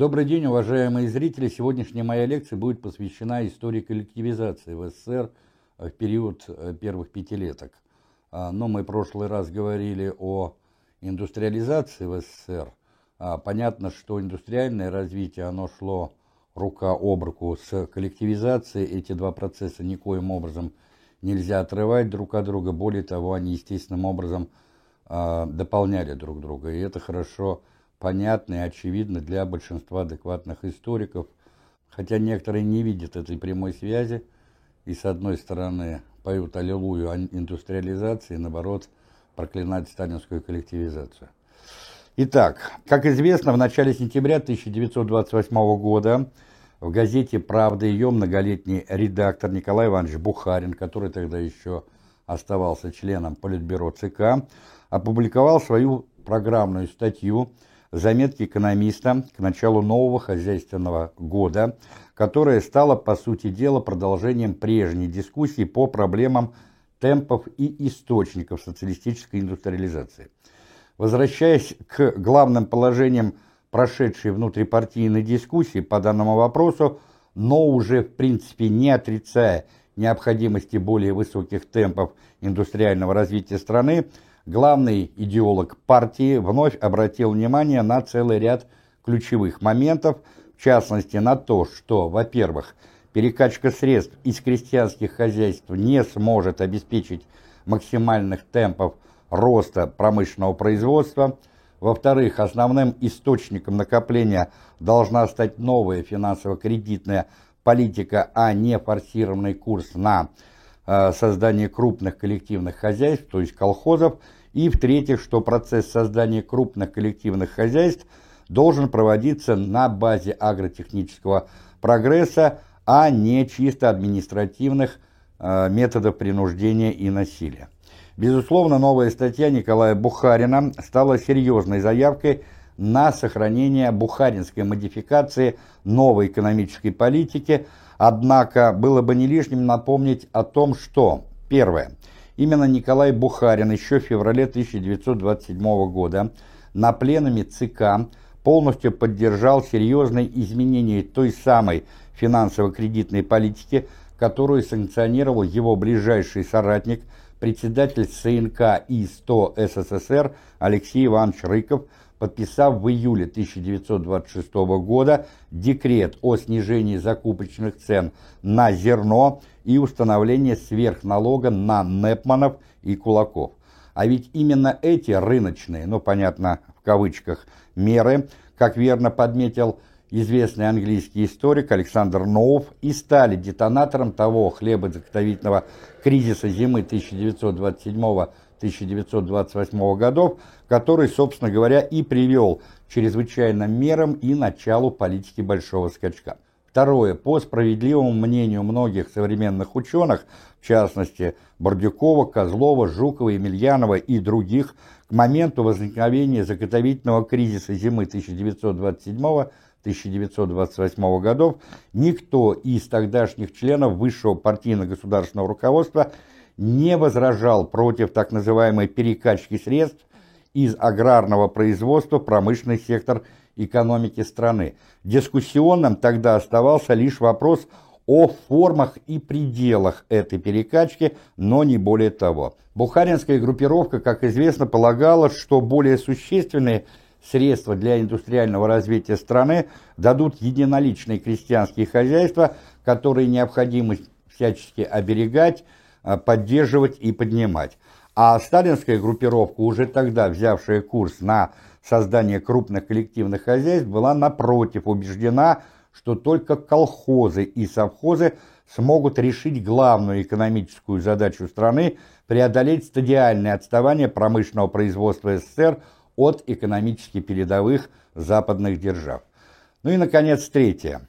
Добрый день, уважаемые зрители! Сегодняшняя моя лекция будет посвящена истории коллективизации в СССР в период э, первых пятилеток. А, но мы в прошлый раз говорили о индустриализации в СССР. А, понятно, что индустриальное развитие, оно шло рука об руку с коллективизацией. Эти два процесса никоим образом нельзя отрывать друг от друга. Более того, они естественным образом а, дополняли друг друга. И это хорошо понятно и очевидно для большинства адекватных историков, хотя некоторые не видят этой прямой связи и с одной стороны поют аллилуйю индустриализации, и наоборот проклинают сталинскую коллективизацию. Итак, как известно, в начале сентября 1928 года в газете «Правда» ее многолетний редактор Николай Иванович Бухарин, который тогда еще оставался членом Политбюро ЦК, опубликовал свою программную статью заметки экономиста к началу нового хозяйственного года, которая стала, по сути дела, продолжением прежней дискуссии по проблемам темпов и источников социалистической индустриализации. Возвращаясь к главным положениям прошедшей внутрипартийной дискуссии по данному вопросу, но уже в принципе не отрицая необходимости более высоких темпов индустриального развития страны, главный идеолог партии вновь обратил внимание на целый ряд ключевых моментов, в частности на то, что, во-первых, перекачка средств из крестьянских хозяйств не сможет обеспечить максимальных темпов роста промышленного производства, во-вторых, основным источником накопления должна стать новая финансово-кредитная политика, а не форсированный курс на Э, создание крупных коллективных хозяйств, то есть колхозов, и в-третьих, что процесс создания крупных коллективных хозяйств должен проводиться на базе агротехнического прогресса, а не чисто административных э, методов принуждения и насилия. Безусловно, новая статья Николая Бухарина стала серьезной заявкой на сохранение бухаринской модификации новой экономической политики – Однако было бы не лишним напомнить о том, что, первое, именно Николай Бухарин еще в феврале 1927 года на пленуме ЦК полностью поддержал серьезные изменения той самой финансово-кредитной политики, которую санкционировал его ближайший соратник, председатель СНК И-100 СССР Алексей Иванович Рыков – подписав в июле 1926 года декрет о снижении закупочных цен на зерно и установлении сверхналога на Непманов и Кулаков. А ведь именно эти рыночные, ну понятно в кавычках, меры, как верно подметил известный английский историк Александр Ноуф, и стали детонатором того хлебозаготовительного кризиса зимы 1927 1928 годов, который, собственно говоря, и привел к чрезвычайным мерам и началу политики большого скачка. Второе. По справедливому мнению многих современных ученых, в частности Бордюкова, Козлова, Жукова, Емельянова и других, к моменту возникновения заготовительного кризиса зимы 1927-1928 годов никто из тогдашних членов высшего партийно-государственного руководства не возражал против так называемой перекачки средств из аграрного производства в промышленный сектор экономики страны. Дискуссионным тогда оставался лишь вопрос о формах и пределах этой перекачки, но не более того. Бухаринская группировка, как известно, полагала, что более существенные средства для индустриального развития страны дадут единоличные крестьянские хозяйства, которые необходимо всячески оберегать, поддерживать и поднимать. А сталинская группировка, уже тогда взявшая курс на создание крупных коллективных хозяйств, была напротив убеждена, что только колхозы и совхозы смогут решить главную экономическую задачу страны преодолеть стадиальное отставание промышленного производства СССР от экономически передовых западных держав. Ну и, наконец, третье.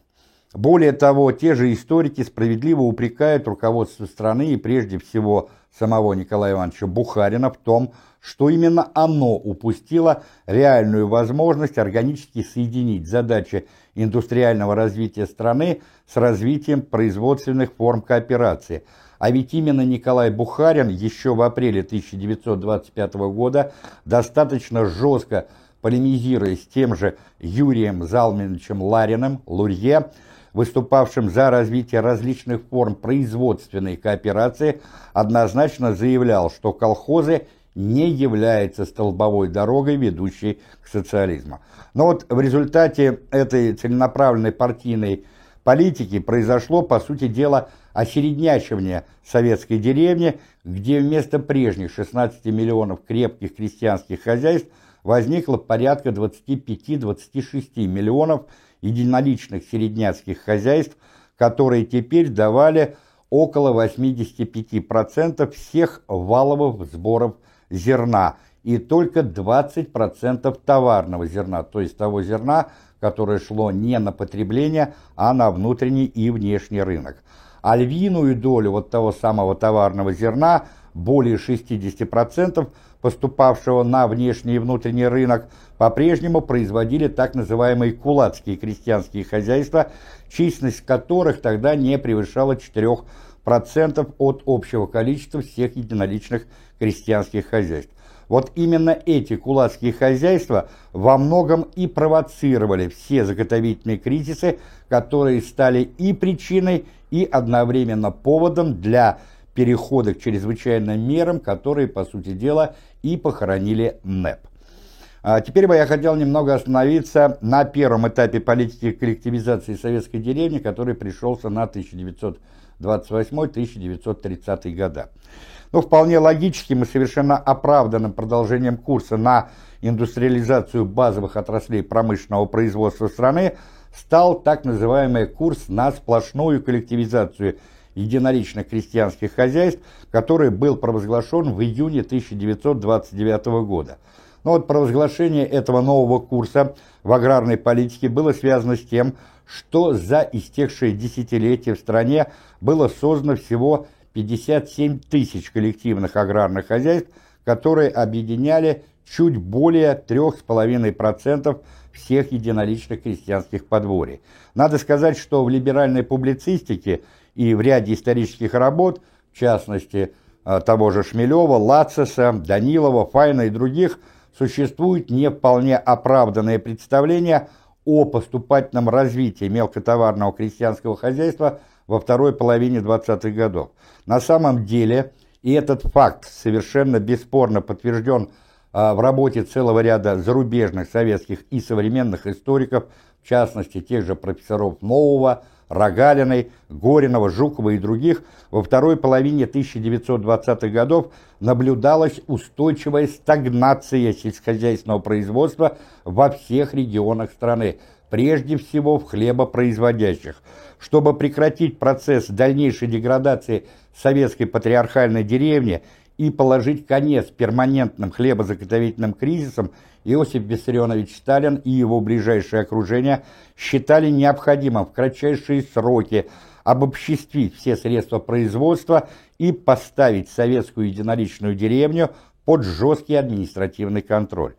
Более того, те же историки справедливо упрекают руководство страны и прежде всего самого Николая Ивановича Бухарина в том, что именно оно упустило реальную возможность органически соединить задачи индустриального развития страны с развитием производственных форм кооперации. А ведь именно Николай Бухарин еще в апреле 1925 года достаточно жестко полемизируя с тем же Юрием Залминовичем Лариным, Лурье, выступавшим за развитие различных форм производственной кооперации, однозначно заявлял, что колхозы не являются столбовой дорогой, ведущей к социализму. Но вот в результате этой целенаправленной партийной политики произошло, по сути дела, осереднячивание советской деревни, где вместо прежних 16 миллионов крепких крестьянских хозяйств возникло порядка 25-26 миллионов единоличных середняцких хозяйств, которые теперь давали около 85% всех валовых сборов зерна и только 20% товарного зерна, то есть того зерна, которое шло не на потребление, а на внутренний и внешний рынок. А львиную долю вот того самого товарного зерна, более 60%, поступавшего на внешний и внутренний рынок, по-прежнему производили так называемые кулацкие крестьянские хозяйства, численность которых тогда не превышала 4% от общего количества всех единоличных крестьянских хозяйств. Вот именно эти кулацкие хозяйства во многом и провоцировали все заготовительные кризисы, которые стали и причиной, и одновременно поводом для перехода к чрезвычайным мерам, которые, по сути дела, и похоронили НЭП. А теперь бы я хотел немного остановиться на первом этапе политики коллективизации советской деревни, который пришелся на 1928-1930 года. Ну, вполне логическим и совершенно оправданным продолжением курса на индустриализацию базовых отраслей промышленного производства страны стал так называемый курс на сплошную коллективизацию единоличных крестьянских хозяйств, который был провозглашен в июне 1929 года. Но вот провозглашение этого нового курса в аграрной политике было связано с тем, что за истекшие десятилетия в стране было создано всего 57 тысяч коллективных аграрных хозяйств, которые объединяли чуть более 3,5% всех единоличных крестьянских подворий. Надо сказать, что в либеральной публицистике и в ряде исторических работ, в частности э, того же Шмелева, Лацеса, Данилова, Файна и других, существует не вполне оправданное представление о поступательном развитии мелкотоварного крестьянского хозяйства во второй половине 20-х годов. На самом деле, и этот факт совершенно бесспорно подтвержден а, в работе целого ряда зарубежных советских и современных историков, в частности тех же профессоров Нового, Рогалиной, Горинова, Жукова и других, во второй половине 1920-х годов наблюдалась устойчивая стагнация сельскохозяйственного производства во всех регионах страны, прежде всего в хлебопроизводящих. Чтобы прекратить процесс дальнейшей деградации советской патриархальной деревни и положить конец перманентным хлебозаготовительным кризисам, Иосиф Виссарионович Сталин и его ближайшее окружение считали необходимым в кратчайшие сроки обобществить все средства производства и поставить советскую единоличную деревню под жесткий административный контроль.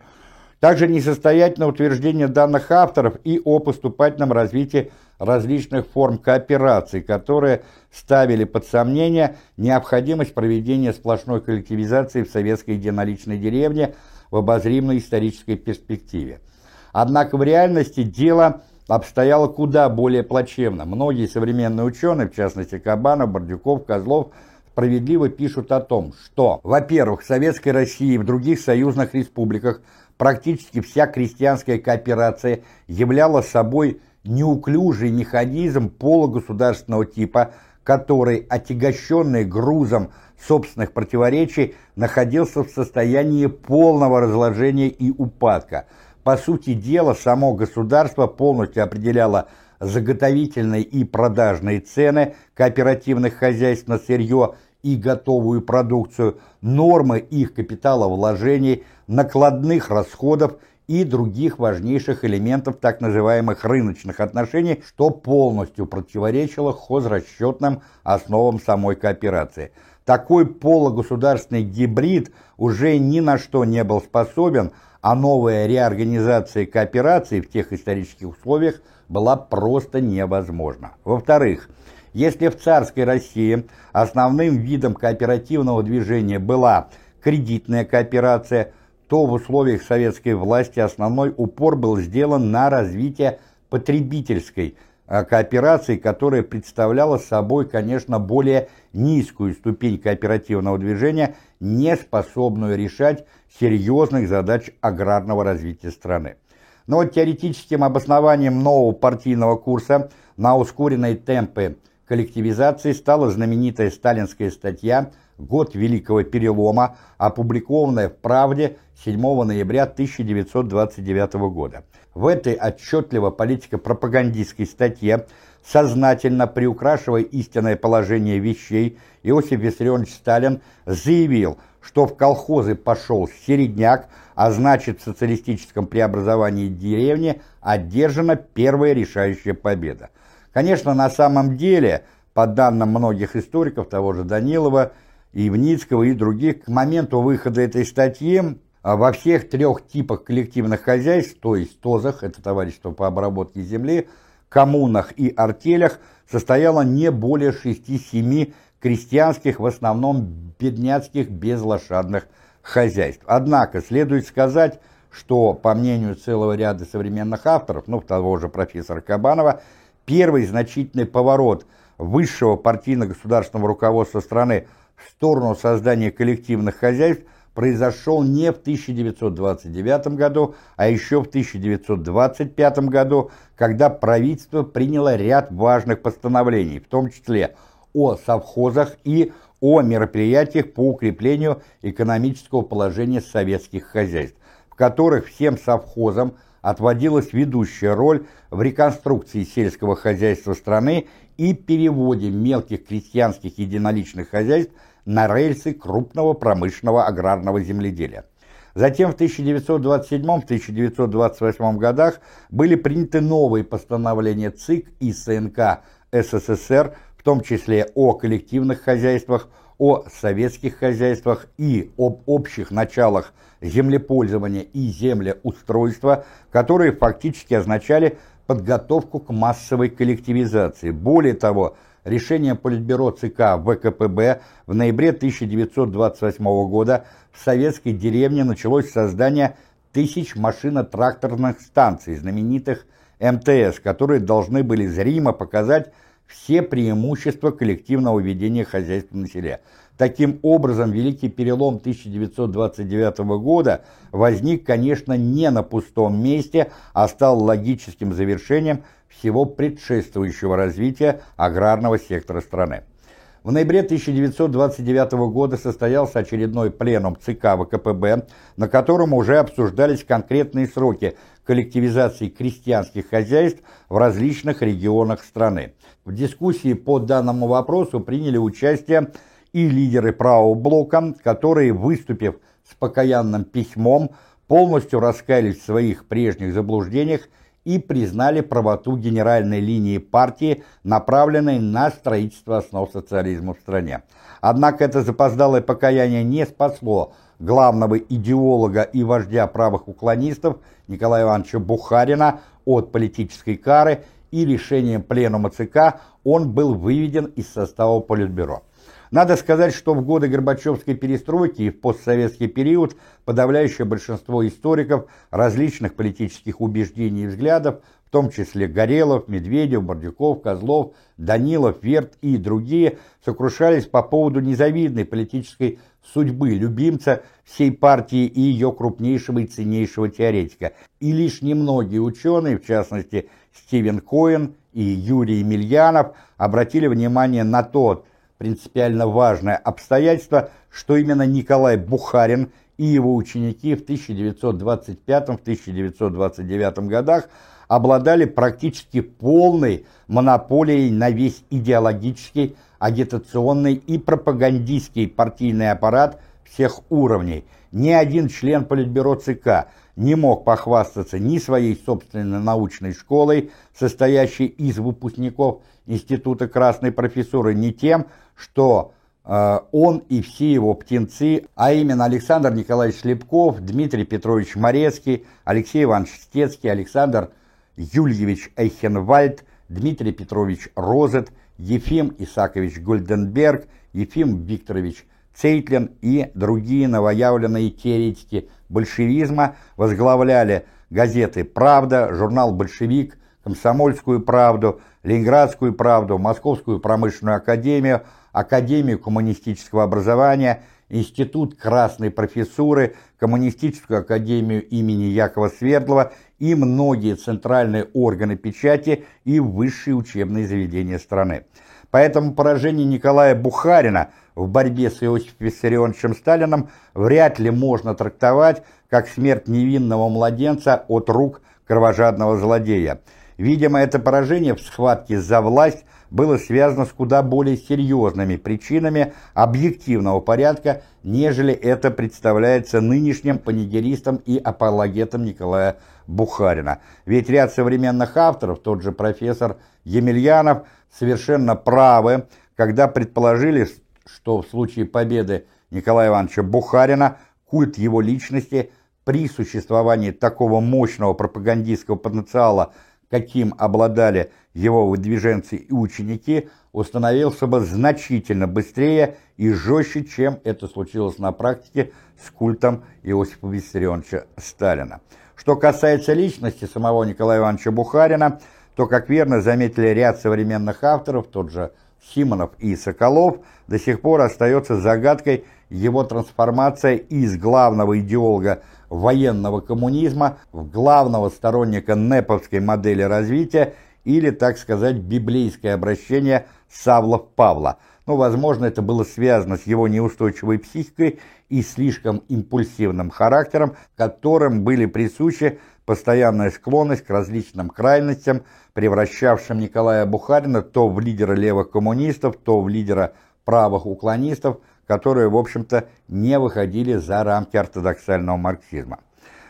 Также несостоятельно утверждение данных авторов и о поступательном развитии различных форм кооперации, которые ставили под сомнение необходимость проведения сплошной коллективизации в советской единоличной деревне в обозримой исторической перспективе. Однако в реальности дело обстояло куда более плачевно. Многие современные ученые, в частности Кабанов, Бордюков, Козлов, справедливо пишут о том, что, во-первых, в Советской России и в других союзных республиках – Практически вся крестьянская кооперация являла собой неуклюжий механизм полугосударственного типа, который, отягощенный грузом собственных противоречий, находился в состоянии полного разложения и упадка. По сути дела, само государство полностью определяло заготовительные и продажные цены кооперативных хозяйств на сырье и готовую продукцию, нормы их капиталовложений, накладных расходов и других важнейших элементов так называемых рыночных отношений, что полностью противоречило хозрасчетным основам самой кооперации. Такой полугосударственный гибрид уже ни на что не был способен, а новая реорганизация кооперации в тех исторических условиях была просто невозможна. Во-вторых, если в царской России основным видом кооперативного движения была кредитная кооперация, то в условиях советской власти основной упор был сделан на развитие потребительской э, кооперации, которая представляла собой, конечно, более низкую ступень кооперативного движения, не способную решать серьезных задач аграрного развития страны. Но теоретическим обоснованием нового партийного курса на ускоренные темпы коллективизации стала знаменитая сталинская статья «Год Великого Перелома», опубликованная в «Правде» 7 ноября 1929 года. В этой отчетливо политико-пропагандистской статье, сознательно приукрашивая истинное положение вещей, Иосиф Виссарионович Сталин заявил, что в колхозы пошел середняк, а значит в социалистическом преобразовании деревни одержана первая решающая победа. Конечно, на самом деле, по данным многих историков, того же Данилова, Ивницкого и других, к моменту выхода этой статьи а во всех трех типах коллективных хозяйств, то есть ТОЗах, это товарищество по обработке земли, коммунах и артелях, состояло не более 6-7 крестьянских, в основном бедняцких, безлошадных хозяйств. Однако следует сказать, что, по мнению целого ряда современных авторов, ну, того же профессора Кабанова, первый значительный поворот высшего партийно-государственного руководства страны в сторону создания коллективных хозяйств произошел не в 1929 году, а еще в 1925 году, когда правительство приняло ряд важных постановлений, в том числе о совхозах и о мероприятиях по укреплению экономического положения советских хозяйств, в которых всем совхозам отводилась ведущая роль в реконструкции сельского хозяйства страны и переводе мелких крестьянских единоличных хозяйств на рельсы крупного промышленного аграрного земледелия. Затем в 1927-1928 годах были приняты новые постановления ЦИК и СНК СССР, в том числе о коллективных хозяйствах, о советских хозяйствах и об общих началах землепользования и землеустройства, которые фактически означали подготовку к массовой коллективизации. Более того, решением Политбюро ЦК ВКПБ в ноябре 1928 года в советской деревне началось создание тысяч машино-тракторных станций, знаменитых МТС, которые должны были зримо показать все преимущества коллективного ведения хозяйства на селе. Таким образом, великий перелом 1929 года возник, конечно, не на пустом месте, а стал логическим завершением всего предшествующего развития аграрного сектора страны. В ноябре 1929 года состоялся очередной пленум ЦК ВКПБ, на котором уже обсуждались конкретные сроки коллективизации крестьянских хозяйств в различных регионах страны. В дискуссии по данному вопросу приняли участие и лидеры правого блока, которые, выступив с покаянным письмом, полностью раскаялись в своих прежних заблуждениях и признали правоту генеральной линии партии, направленной на строительство основ социализма в стране. Однако это запоздалое покаяние не спасло главного идеолога и вождя правых уклонистов Николая Ивановича Бухарина от политической кары и решением пленума ЦК он был выведен из состава Политбюро. Надо сказать, что в годы Горбачевской перестройки и в постсоветский период подавляющее большинство историков различных политических убеждений и взглядов, в том числе Горелов, Медведев, Бордюков, Козлов, Данилов, Верт и другие, сокрушались по поводу незавидной политической судьбы любимца всей партии и ее крупнейшего и ценнейшего теоретика. И лишь немногие ученые, в частности Стивен Коэн и Юрий Емельянов, обратили внимание на тот принципиально важное обстоятельство, что именно Николай Бухарин и его ученики в 1925-1929 годах обладали практически полной монополией на весь идеологический, агитационный и пропагандистский партийный аппарат всех уровней. Ни один член Политбюро ЦК не мог похвастаться ни своей собственной научной школой, состоящей из выпускников Института Красной Профессуры, ни тем, что э, он и все его птенцы, а именно Александр Николаевич Шлепков, Дмитрий Петрович Морецкий, Алексей Иванович Стецкий, Александр Юльевич Эйхенвальд, Дмитрий Петрович Розет, Ефим Исакович Гольденберг, Ефим Викторович Цейтлин и другие новоявленные теоретики большевизма возглавляли газеты «Правда», журнал «Большевик», «Комсомольскую правду», «Ленинградскую правду», «Московскую промышленную академию», Академию коммунистического образования, Институт Красной профессуры, Коммунистическую академию имени Якова Свердлова и многие центральные органы печати и высшие учебные заведения страны. Поэтому поражение Николая Бухарина в борьбе с Иосифом Виссарионовичем Сталином вряд ли можно трактовать как смерть невинного младенца от рук кровожадного злодея. Видимо, это поражение в схватке за власть было связано с куда более серьезными причинами объективного порядка, нежели это представляется нынешним панигеристам и апологетам Николая Бухарина. Ведь ряд современных авторов, тот же профессор Емельянов, совершенно правы, когда предположили, что в случае победы Николая Ивановича Бухарина культ его личности при существовании такого мощного пропагандистского потенциала, каким обладали его выдвиженцы и ученики, установился бы значительно быстрее и жестче, чем это случилось на практике с культом Иосифа Виссарионовича Сталина. Что касается личности самого Николая Ивановича Бухарина, то, как верно заметили ряд современных авторов, тот же Симонов и Соколов, до сих пор остается загадкой его трансформация из главного идеолога военного коммунизма в главного сторонника неповской модели развития или, так сказать, библейское обращение Савлов Павла. Но, возможно, это было связано с его неустойчивой психикой и слишком импульсивным характером, которым были присущи постоянная склонность к различным крайностям, превращавшим Николая Бухарина то в лидера левых коммунистов, то в лидера правых уклонистов, которые, в общем-то, не выходили за рамки ортодоксального марксизма.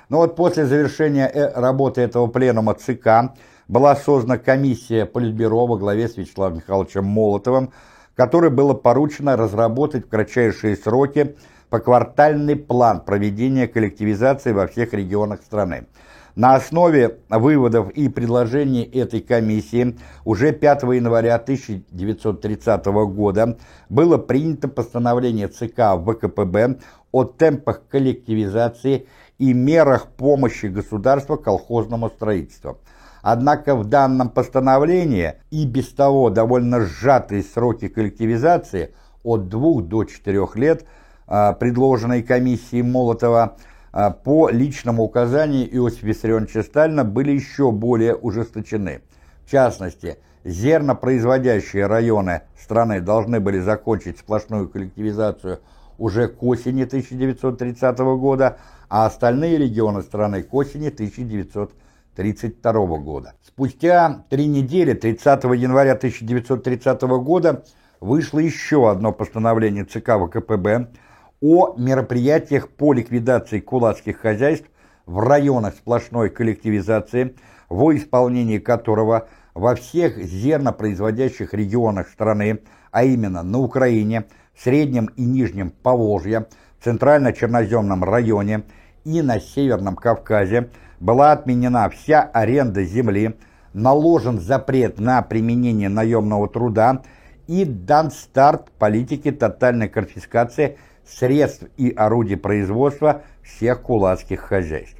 Но вот после завершения э, работы этого пленума ЦК была создана комиссия Политбюро во главе с Вячеславом Михайловичем Молотовым, которой было поручено разработать в кратчайшие сроки поквартальный план проведения коллективизации во всех регионах страны. На основе выводов и предложений этой комиссии уже 5 января 1930 года было принято постановление ЦК ВКПБ о темпах коллективизации и мерах помощи государства колхозному строительству. Однако в данном постановлении и без того довольно сжатые сроки коллективизации от 2 до 4 лет, а, предложенной комиссией Молотова, по личному указанию Иосифа Виссарионовича Сталина были еще более ужесточены. В частности, зернопроизводящие районы страны должны были закончить сплошную коллективизацию уже к осени 1930 года, а остальные регионы страны к осени 1932 года. Спустя три недели, 30 января 1930 года, вышло еще одно постановление ЦК ВКПБ о мероприятиях по ликвидации кулацких хозяйств в районах сплошной коллективизации, во исполнении которого во всех зернопроизводящих регионах страны, а именно на Украине, Среднем и Нижнем Поволжье, Центрально-Черноземном районе и на Северном Кавказе была отменена вся аренда земли, наложен запрет на применение наемного труда и дан старт политике тотальной конфискации – средств и орудий производства всех кулацких хозяйств.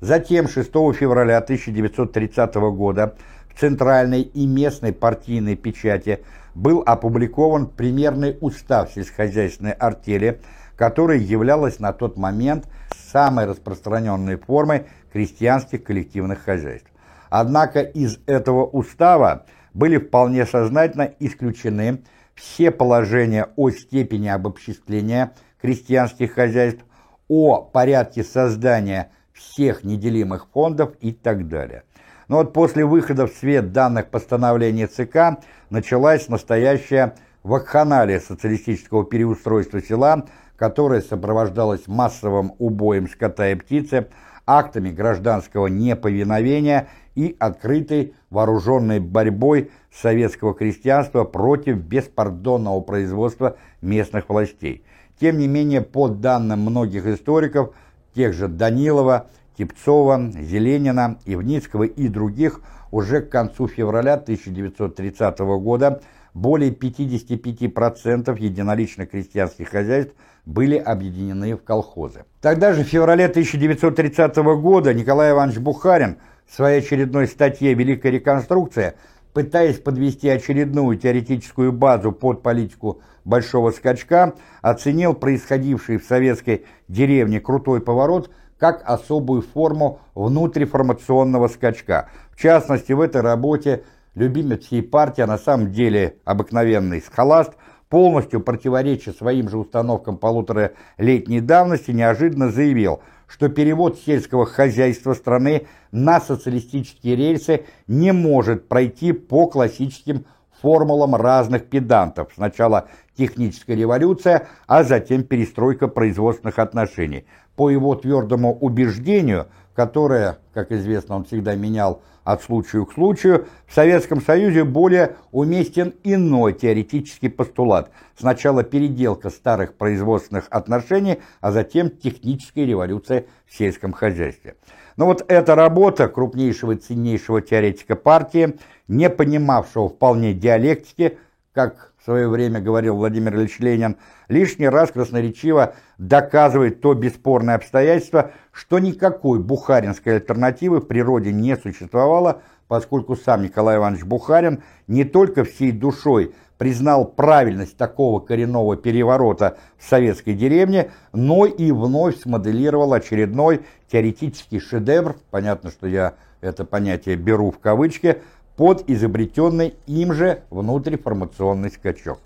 Затем 6 февраля 1930 года в центральной и местной партийной печати был опубликован примерный устав сельскохозяйственной артели, которая являлась на тот момент самой распространенной формой крестьянских коллективных хозяйств. Однако из этого устава были вполне сознательно исключены все положения о степени обобществления крестьянских хозяйств, о порядке создания всех неделимых фондов и так далее. Но вот после выхода в свет данных постановлений ЦК началась настоящая вакханалия социалистического переустройства села, которая сопровождалась массовым убоем скота и птицы, актами гражданского неповиновения и открытой вооруженной борьбой советского крестьянства против беспардонного производства местных властей. Тем не менее, по данным многих историков, тех же Данилова, Типцова, Зеленина, Ивницкого и других, уже к концу февраля 1930 года более 55% единоличных крестьянских хозяйств были объединены в колхозы. Тогда же, в феврале 1930 года, Николай Иванович Бухарин в своей очередной статье «Великая реконструкция», пытаясь подвести очередную теоретическую базу под политику большого скачка, оценил происходивший в советской деревне крутой поворот как особую форму внутриформационного скачка. В частности, в этой работе любимец всей партии, а на самом деле обыкновенный схоласт, полностью противореча своим же установкам полуторалетней давности, неожиданно заявил, что перевод сельского хозяйства страны на социалистические рельсы не может пройти по классическим формулам разных педантов. Сначала техническая революция, а затем перестройка производственных отношений. По его твердому убеждению, которое, как известно, он всегда менял от случая к случаю, в Советском Союзе более уместен иной теоретический постулат. Сначала переделка старых производственных отношений, а затем техническая революция в сельском хозяйстве. Но вот эта работа крупнейшего и ценнейшего теоретика партии, не понимавшего вполне диалектики, как свое время говорил Владимир Ильич Ленин, лишний раз красноречиво доказывает то бесспорное обстоятельство, что никакой бухаринской альтернативы в природе не существовало, поскольку сам Николай Иванович Бухарин не только всей душой признал правильность такого коренного переворота в советской деревне, но и вновь смоделировал очередной теоретический шедевр, понятно, что я это понятие беру в кавычки, под изобретенный им же внутриформационный скачок.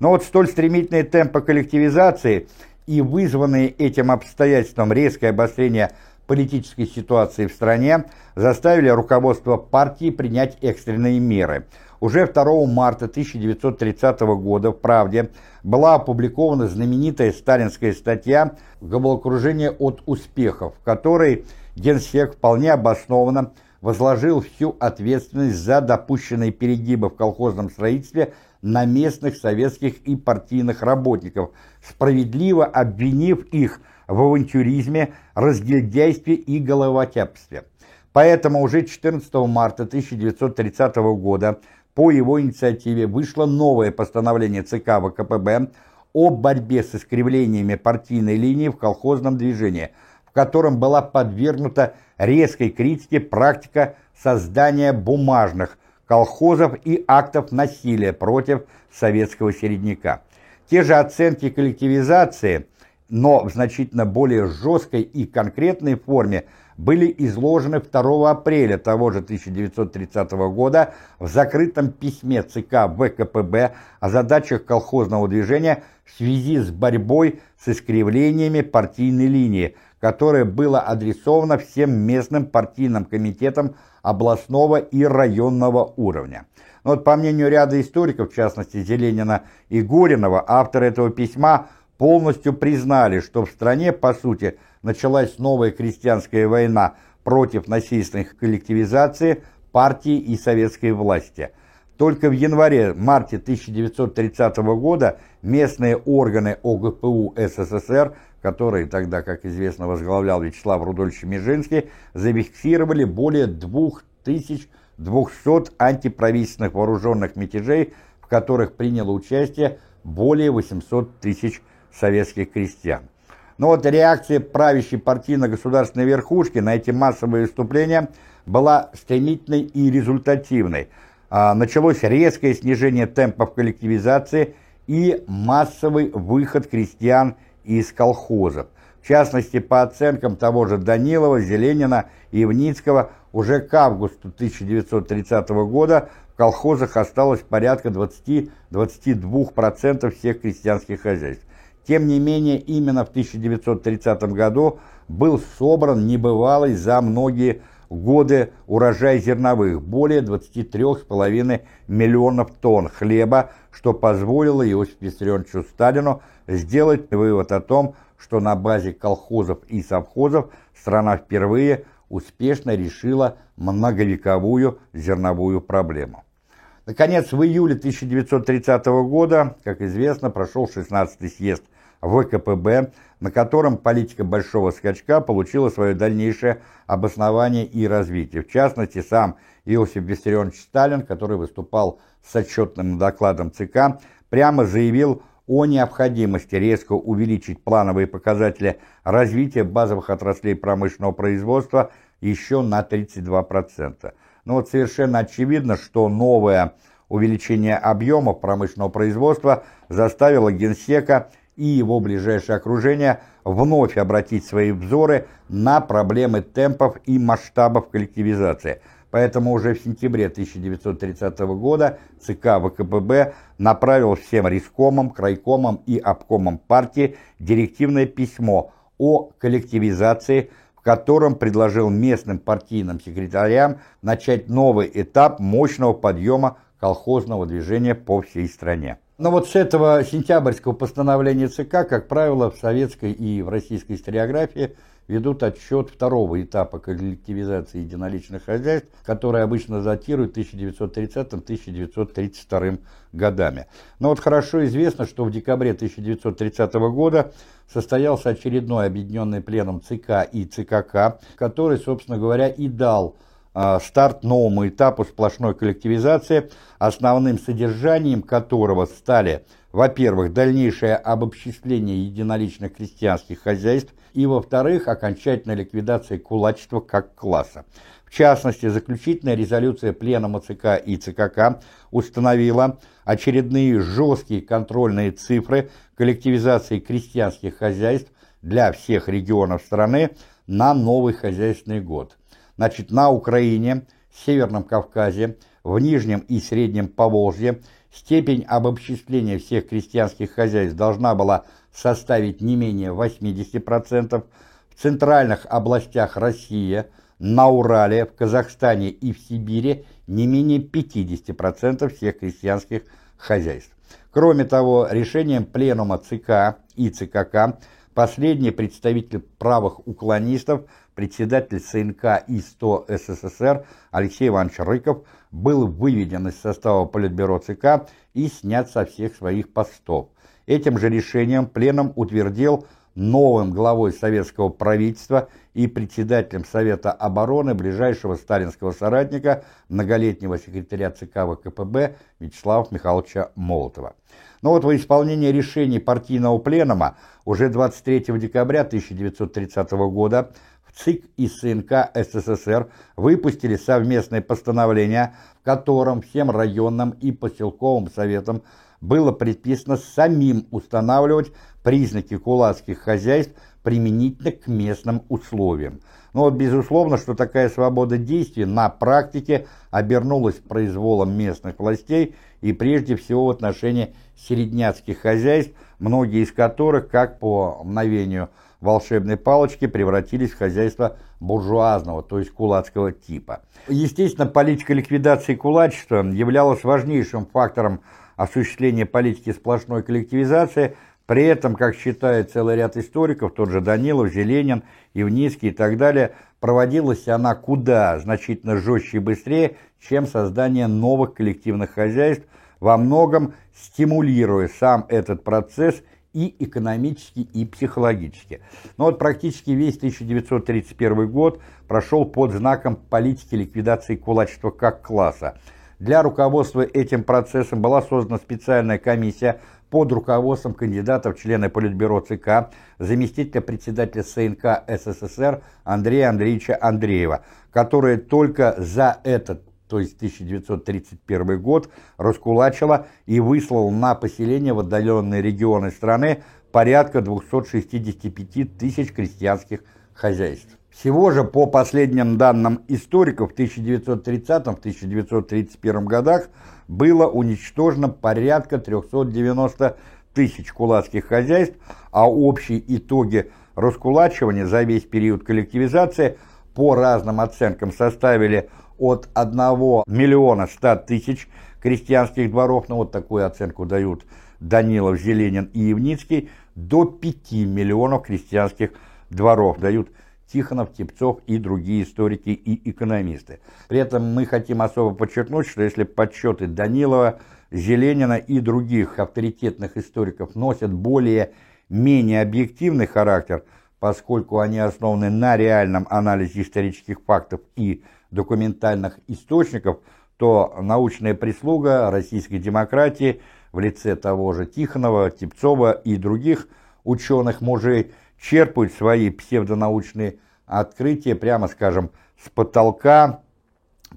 Но вот столь стремительные темпы коллективизации и вызванные этим обстоятельством резкое обострение политической ситуации в стране заставили руководство партии принять экстренные меры. Уже 2 марта 1930 года в «Правде» была опубликована знаменитая сталинская статья «Головокружение от успехов», в которой Генсек вполне обоснованно возложил всю ответственность за допущенные перегибы в колхозном строительстве на местных советских и партийных работников, справедливо обвинив их в авантюризме, разгильдяйстве и головотяпстве. Поэтому уже 14 марта 1930 года по его инициативе вышло новое постановление ЦК ВКПБ о борьбе с искривлениями партийной линии в колхозном движении, в котором была подвергнута резкой критике практика создания бумажных колхозов и актов насилия против советского середняка. Те же оценки коллективизации, но в значительно более жесткой и конкретной форме, были изложены 2 апреля того же 1930 года в закрытом письме ЦК ВКПБ о задачах колхозного движения в связи с борьбой с искривлениями партийной линии – которое было адресовано всем местным партийным комитетам областного и районного уровня. Но вот по мнению ряда историков, в частности Зеленина и Горинова, авторы этого письма полностью признали, что в стране, по сути, началась новая крестьянская война против насильственных коллективизации партии и советской власти. Только в январе-марте 1930 года местные органы ОГПУ СССР – который тогда, как известно, возглавлял Вячеслав Рудольевич Межинский, зафиксировали более 2200 антиправительственных вооруженных мятежей, в которых приняло участие более 800 тысяч советских крестьян. Но вот реакция правящей партийно-государственной верхушки на эти массовые выступления была стремительной и результативной. А, началось резкое снижение темпов коллективизации и массовый выход крестьян из колхозов. В частности, по оценкам того же Данилова, Зеленина и Ивницкого, уже к августу 1930 года в колхозах осталось порядка 20-22% всех крестьянских хозяйств. Тем не менее, именно в 1930 году был собран небывалый за многие годы урожай зерновых, более 23,5 миллионов тонн хлеба, что позволило Иосифу Виссарионовичу Сталину сделать вывод о том, что на базе колхозов и совхозов страна впервые успешно решила многовековую зерновую проблему. Наконец, в июле 1930 года, как известно, прошел 16-й съезд ВКПБ, на котором политика большого скачка получила свое дальнейшее обоснование и развитие. В частности, сам Иосиф Виссарионович Сталин, который выступал с отчетным докладом ЦК, прямо заявил о необходимости резко увеличить плановые показатели развития базовых отраслей промышленного производства еще на 32%. Но вот совершенно очевидно, что новое увеличение объемов промышленного производства заставило Генсека и его ближайшее окружение вновь обратить свои взоры на проблемы темпов и масштабов коллективизации. Поэтому уже в сентябре 1930 года ЦК ВКПБ направил всем рискомам, крайкомам и обкомам партии директивное письмо о коллективизации, в котором предложил местным партийным секретарям начать новый этап мощного подъема колхозного движения по всей стране. Но вот с этого сентябрьского постановления ЦК, как правило, в советской и в российской историографии ведут отсчет второго этапа коллективизации единоличных хозяйств, который обычно датирует 1930-1932 годами. Но вот хорошо известно, что в декабре 1930 года состоялся очередной объединенный пленум ЦК и ЦКК, который, собственно говоря, и дал старт новому этапу сплошной коллективизации, основным содержанием которого стали, во-первых, дальнейшее обобществление единоличных крестьянских хозяйств и, во-вторых, окончательная ликвидация кулачества как класса. В частности, заключительная резолюция Пленума ЦК и ЦКК установила очередные жесткие контрольные цифры коллективизации крестьянских хозяйств для всех регионов страны на новый хозяйственный год. Значит, на Украине, Северном Кавказе, в Нижнем и Среднем Поволжье степень обобществления всех крестьянских хозяйств должна была составить не менее 80%, в центральных областях России, на Урале, в Казахстане и в Сибири не менее 50% всех крестьянских хозяйств. Кроме того, решением Пленума ЦК и ЦКК последний представитель правых уклонистов председатель ЦНК И-100 СССР Алексей Иванович Рыков был выведен из состава Политбюро ЦК и снят со всех своих постов. Этим же решением Пленум утвердил новым главой советского правительства и председателем Совета обороны ближайшего сталинского соратника, многолетнего секретаря ЦК ВКПБ Вячеслава Михайловича Молотова. Но вот во исполнение решений партийного пленума уже 23 декабря 1930 года ЦИК и СНК СССР выпустили совместное постановление, в котором всем районным и поселковым советам было предписано самим устанавливать признаки кулацких хозяйств применительно к местным условиям. Но вот безусловно, что такая свобода действий на практике обернулась произволом местных властей и прежде всего в отношении середняцких хозяйств, многие из которых, как по мгновению волшебной палочки превратились в хозяйство буржуазного, то есть кулацкого типа. Естественно, политика ликвидации кулачества являлась важнейшим фактором осуществления политики сплошной коллективизации, при этом, как считает целый ряд историков, тот же Данилов, Зеленин, Ивницкий и так далее, проводилась она куда значительно жестче и быстрее, чем создание новых коллективных хозяйств, во многом стимулируя сам этот процесс – и экономически, и психологически. Но вот практически весь 1931 год прошел под знаком политики ликвидации кулачества как класса. Для руководства этим процессом была создана специальная комиссия под руководством кандидата в члены Политбюро ЦК, заместителя председателя СНК СССР Андрея Андреевича Андреева, которая только за этот то есть 1931 год, раскулачила и выслала на поселение в отдаленные регионы страны порядка 265 тысяч крестьянских хозяйств. Всего же, по последним данным историков, в 1930-1931 годах было уничтожено порядка 390 тысяч кулацких хозяйств, а общие итоги раскулачивания за весь период коллективизации по разным оценкам составили от 1 миллиона 100 тысяч крестьянских дворов, ну вот такую оценку дают Данилов, Зеленин и Евницкий, до 5 миллионов крестьянских дворов. Дают Тихонов, Типцов и другие историки и экономисты. При этом мы хотим особо подчеркнуть, что если подсчеты Данилова, Зеленина и других авторитетных историков носят более менее объективный характер, поскольку они основаны на реальном анализе исторических фактов и документальных источников, то научная прислуга российской демократии в лице того же Тихонова, Типцова и других ученых-мужей черпают свои псевдонаучные открытия, прямо скажем, с потолка,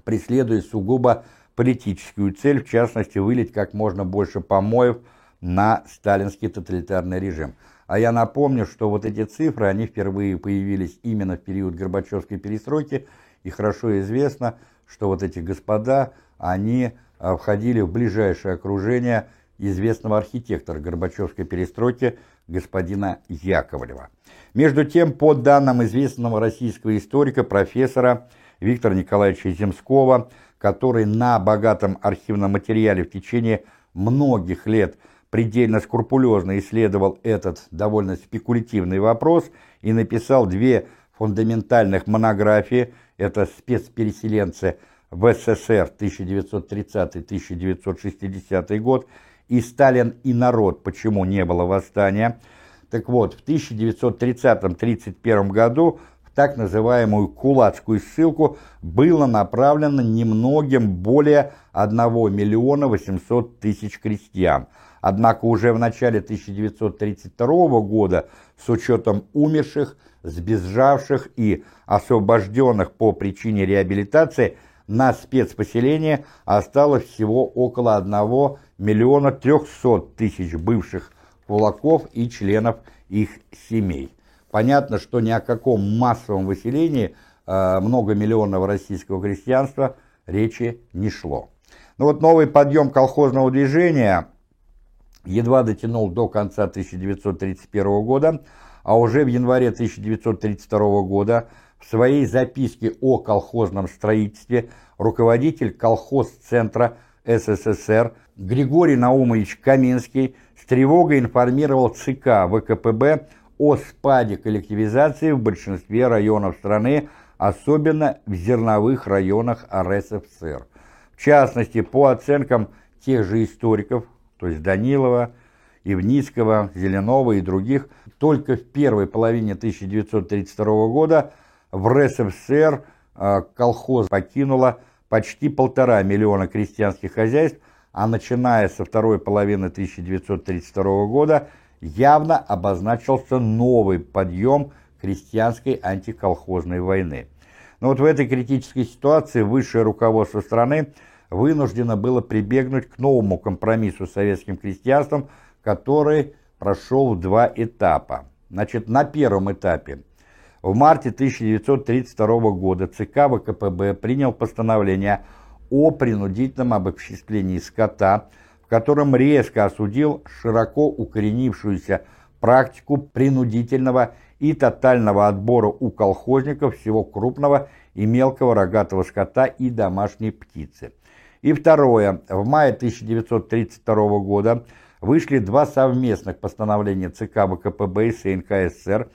преследуя сугубо политическую цель, в частности, вылить как можно больше помоев на сталинский тоталитарный режим. А я напомню, что вот эти цифры, они впервые появились именно в период Горбачевской перестройки, и хорошо известно, что вот эти господа, они а, входили в ближайшее окружение известного архитектора Горбачевской перестройки господина Яковлева. Между тем, по данным известного российского историка, профессора Виктора Николаевича Земского, который на богатом архивном материале в течение многих лет предельно скрупулезно исследовал этот довольно спекулятивный вопрос и написал две фундаментальных монографии, это «Спецпереселенцы в СССР 1930-1960 год» и «Сталин и народ. Почему не было восстания?». Так вот, в 1930-31 году так называемую кулацкую ссылку было направлено немногим более 1 миллиона 800 тысяч крестьян. Однако уже в начале 1932 года с учетом умерших, сбежавших и освобожденных по причине реабилитации на спецпоселение осталось всего около 1 миллиона 300 тысяч бывших кулаков и членов их семей. Понятно, что ни о каком массовом выселении э, многомиллионного российского крестьянства речи не шло. Но вот новый подъем колхозного движения едва дотянул до конца 1931 года, а уже в январе 1932 года в своей записке о колхозном строительстве руководитель колхоз-центра СССР Григорий Наумович Каминский с тревогой информировал ЦК ВКПБ о спаде коллективизации в большинстве районов страны, особенно в зерновых районах РСФСР. В частности, по оценкам тех же историков, то есть Данилова, Ивницкого, Зеленова и других, только в первой половине 1932 года в РСФСР а, колхоз покинуло почти полтора миллиона крестьянских хозяйств, а начиная со второй половины 1932 года – явно обозначился новый подъем крестьянской антиколхозной войны. Но вот в этой критической ситуации высшее руководство страны вынуждено было прибегнуть к новому компромиссу с советским крестьянством, который прошел в два этапа. Значит, на первом этапе в марте 1932 года ЦК ВКПБ принял постановление о принудительном обобществлении скота – котором резко осудил широко укоренившуюся практику принудительного и тотального отбора у колхозников всего крупного и мелкого рогатого скота и домашней птицы. И второе. В мае 1932 года вышли два совместных постановления ЦК ВКПБ и СНК СССР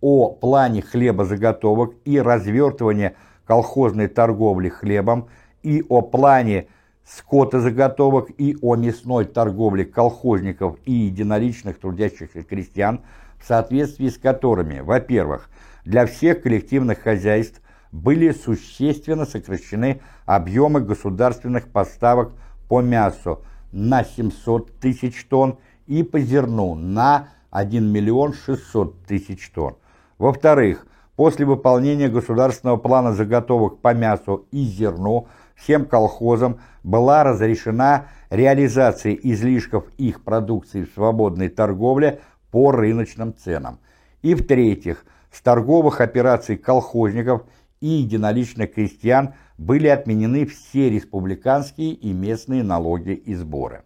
о плане хлебозаготовок и развертывания колхозной торговли хлебом и о плане скотозаготовок и о мясной торговле колхозников и единоличных трудящихся крестьян, в соответствии с которыми, во-первых, для всех коллективных хозяйств были существенно сокращены объемы государственных поставок по мясу на 700 тысяч тонн и по зерну на 1 миллион 600 тысяч тонн. Во-вторых, после выполнения государственного плана заготовок по мясу и зерну всем колхозам была разрешена реализация излишков их продукции в свободной торговле по рыночным ценам. И в-третьих, с торговых операций колхозников и единоличных крестьян были отменены все республиканские и местные налоги и сборы.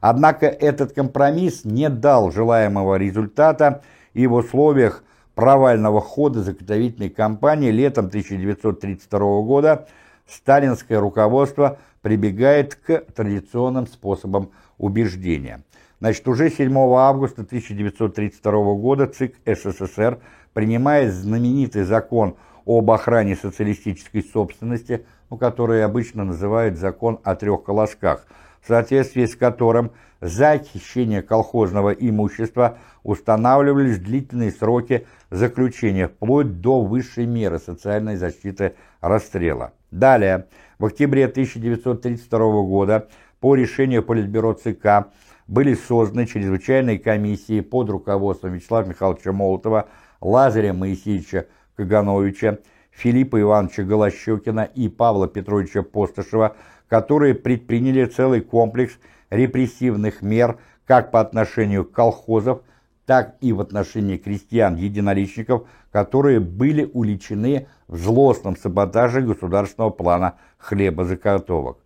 Однако этот компромисс не дал желаемого результата и в условиях провального хода заготовительной кампании летом 1932 года – сталинское руководство прибегает к традиционным способам убеждения. Значит, уже 7 августа 1932 года ЦИК СССР принимает знаменитый закон об охране социалистической собственности, ну, который обычно называют закон о трех колосках, в соответствии с которым за хищение колхозного имущества устанавливались длительные сроки заключения, вплоть до высшей меры социальной защиты расстрела. Далее, в октябре 1932 года по решению Политбюро ЦК были созданы чрезвычайные комиссии под руководством Вячеслава Михайловича Молотова, Лазаря Моисеевича Кагановича, Филиппа Ивановича Голощекина и Павла Петровича Постышева, которые предприняли целый комплекс репрессивных мер как по отношению к колхозов, так и в отношении крестьян-единоличников, которые были уличены в злостном саботаже государственного плана хлебозаготовок.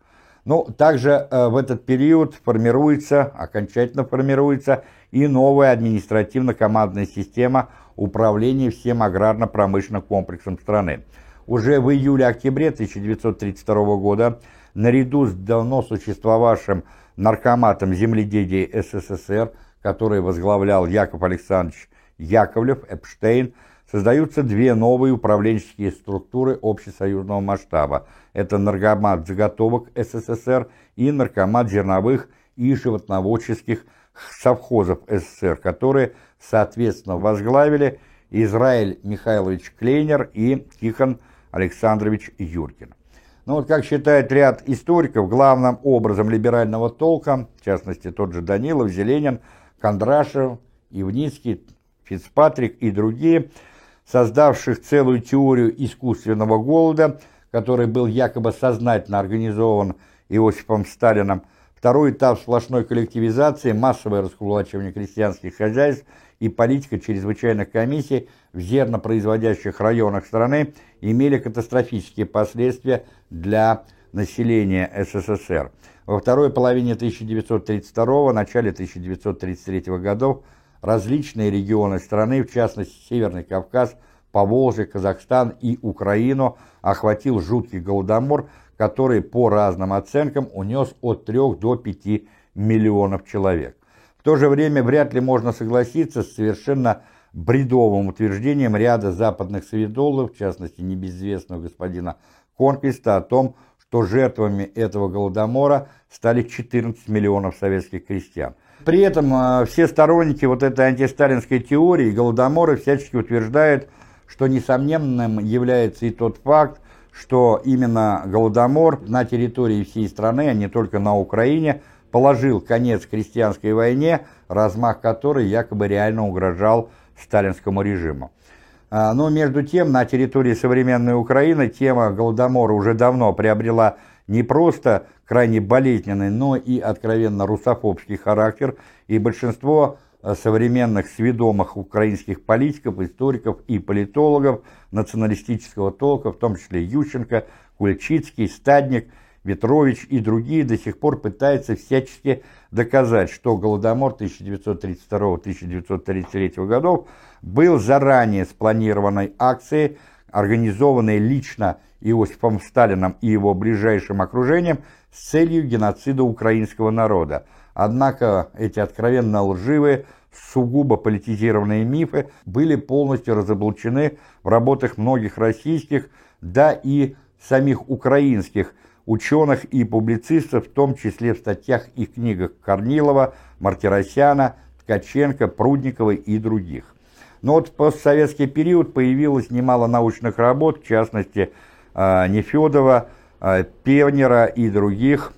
Ну, также э, в этот период формируется, окончательно формируется и новая административно-командная система управления всем аграрно-промышленным комплексом страны. Уже в июле-октябре 1932 года наряду с давно существовавшим наркоматом земледелия СССР, который возглавлял Яков Александрович Яковлев, Эпштейн, создаются две новые управленческие структуры общесоюзного масштаба. Это Наркомат заготовок СССР и Наркомат зерновых и животноводческих совхозов СССР, которые, соответственно, возглавили Израиль Михайлович Клейнер и Тихон Александрович Юркин. Но ну вот, как считает ряд историков, главным образом либерального толка, в частности, тот же Данилов, Зеленин, Кондрашев, Ивницкий, Фицпатрик и другие, создавших целую теорию искусственного голода, который был якобы сознательно организован Иосифом Сталином, второй этап сплошной коллективизации, массовое раскулачивание крестьянских хозяйств и политика чрезвычайных комиссий в зернопроизводящих районах страны имели катастрофические последствия для населения СССР. Во второй половине 1932 начале 1933 годов различные регионы страны, в частности Северный Кавказ, Поволжье, Казахстан и Украину, охватил жуткий голодомор, который по разным оценкам унес от 3 до 5 миллионов человек. То же время вряд ли можно согласиться с совершенно бредовым утверждением ряда западных советолов, в частности небезызвестного господина Конквиста, о том, что жертвами этого голодомора стали 14 миллионов советских крестьян. При этом э, все сторонники вот этой антисталинской теории голодомора всячески утверждают, что несомненным является и тот факт, что именно голодомор на территории всей страны, а не только на Украине, положил конец крестьянской войне, размах которой якобы реально угрожал сталинскому режиму. А, но между тем на территории современной Украины тема голодомора уже давно приобрела не просто крайне болезненный, но и откровенно русофобский характер, и большинство э, современных сведомых украинских политиков, историков и политологов националистического толка, в том числе Ющенко, Кульчицкий, Стадник, Ветрович и другие до сих пор пытаются всячески доказать, что Голодомор 1932-1933 годов был заранее спланированной акцией, организованной лично Иосифом Сталином и его ближайшим окружением с целью геноцида украинского народа. Однако эти откровенно лживые, сугубо политизированные мифы были полностью разоблачены в работах многих российских, да и самих украинских ученых и публицистов, в том числе в статьях и книгах Корнилова, Мартиросяна, Ткаченко, Прудникова и других. Но вот в постсоветский период появилось немало научных работ, в частности, а, Нефедова, а, Певнера и других,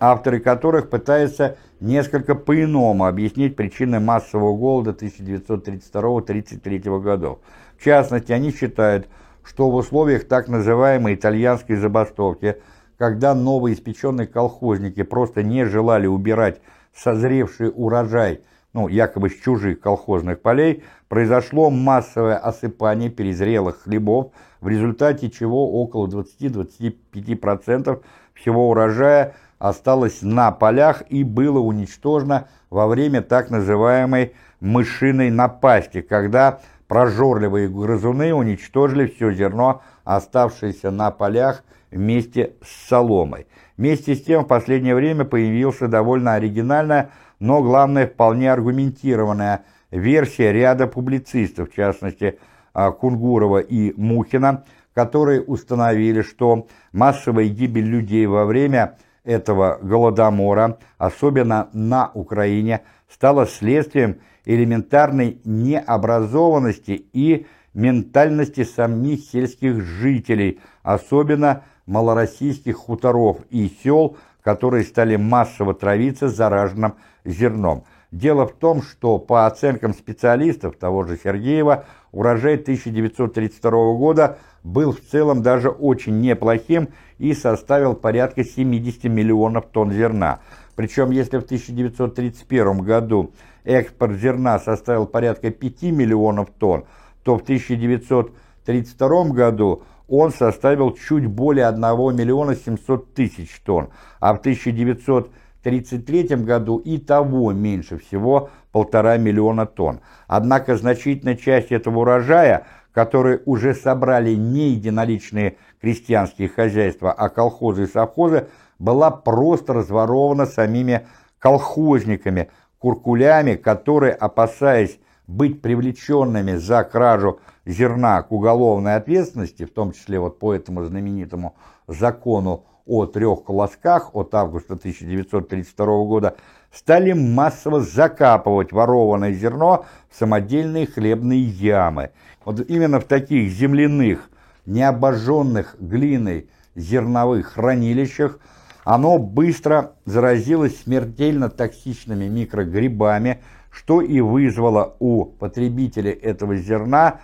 авторы которых пытаются несколько по-иному объяснить причины массового голода 1932-1933 годов. В частности, они считают, что в условиях так называемой итальянской забастовки, когда новоиспеченные колхозники просто не желали убирать созревший урожай, ну, якобы с чужих колхозных полей, произошло массовое осыпание перезрелых хлебов, в результате чего около 20-25% всего урожая осталось на полях и было уничтожено во время так называемой мышиной напасти, когда прожорливые грызуны уничтожили все зерно, оставшееся на полях вместе с соломой. Вместе с тем в последнее время появился довольно оригинальная, но главное вполне аргументированная версия ряда публицистов, в частности а, Кунгурова и Мухина, которые установили, что массовая гибель людей во время этого голодомора, особенно на Украине, стало следствием элементарной необразованности и ментальности самих сельских жителей, особенно малороссийских хуторов и сел, которые стали массово травиться зараженным зерном. Дело в том, что по оценкам специалистов того же Сергеева, урожай 1932 года был в целом даже очень неплохим и составил порядка 70 миллионов тонн зерна. Причем, если в 1931 году экспорт зерна составил порядка 5 миллионов тонн, то в 1932 году он составил чуть более 1 миллиона 700 тысяч тонн, а в 1933 году и того меньше всего полтора миллиона тонн. Однако значительная часть этого урожая, который уже собрали не единоличные крестьянские хозяйства, а колхозы и совхозы, была просто разворована самими колхозниками, куркулями, которые, опасаясь быть привлеченными за кражу зерна к уголовной ответственности, в том числе вот по этому знаменитому закону о трех колосках от августа 1932 года, стали массово закапывать ворованное зерно в самодельные хлебные ямы. Вот именно в таких земляных, необожженных глиной зерновых хранилищах оно быстро заразилось смертельно токсичными микрогрибами, что и вызвало у потребителя этого зерна